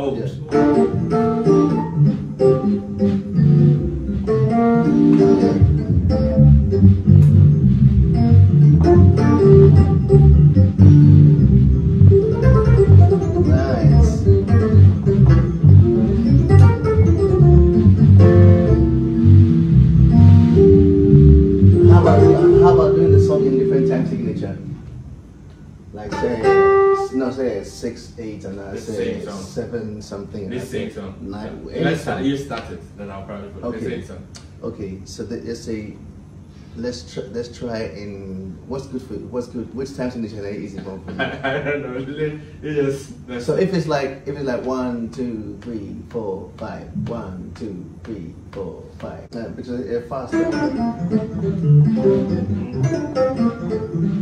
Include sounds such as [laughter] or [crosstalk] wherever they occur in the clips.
Nice. How about doing the song in different time signature? Like say no say six eight and I Let's say song. seven something. and I let's say sing some. Let's start. You start it, then I'll probably put. Let's Okay. sing some. Okay, so the, let's say let's try let's try in what's good for what's good which time signature is easy for you? [laughs] I don't know. Let- You just. So if it's like if it's like one, two, three, four, five, one, two, three, four, five. Uh, because it's fast. [laughs]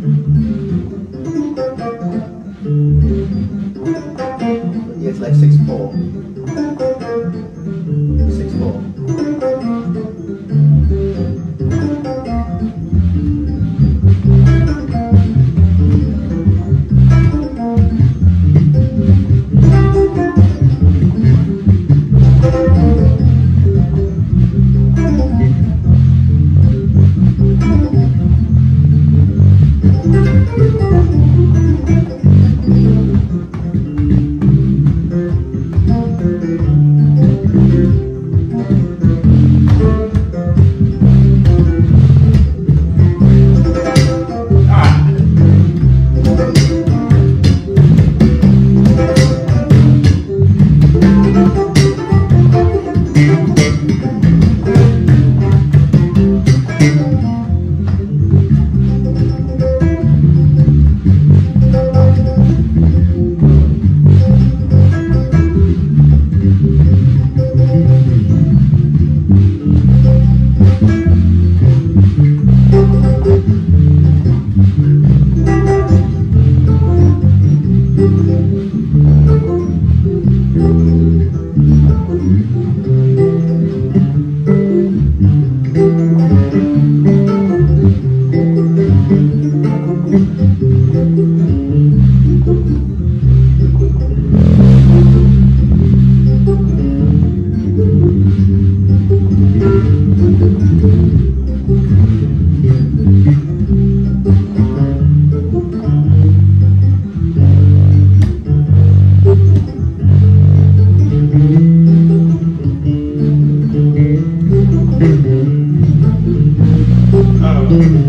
Oh.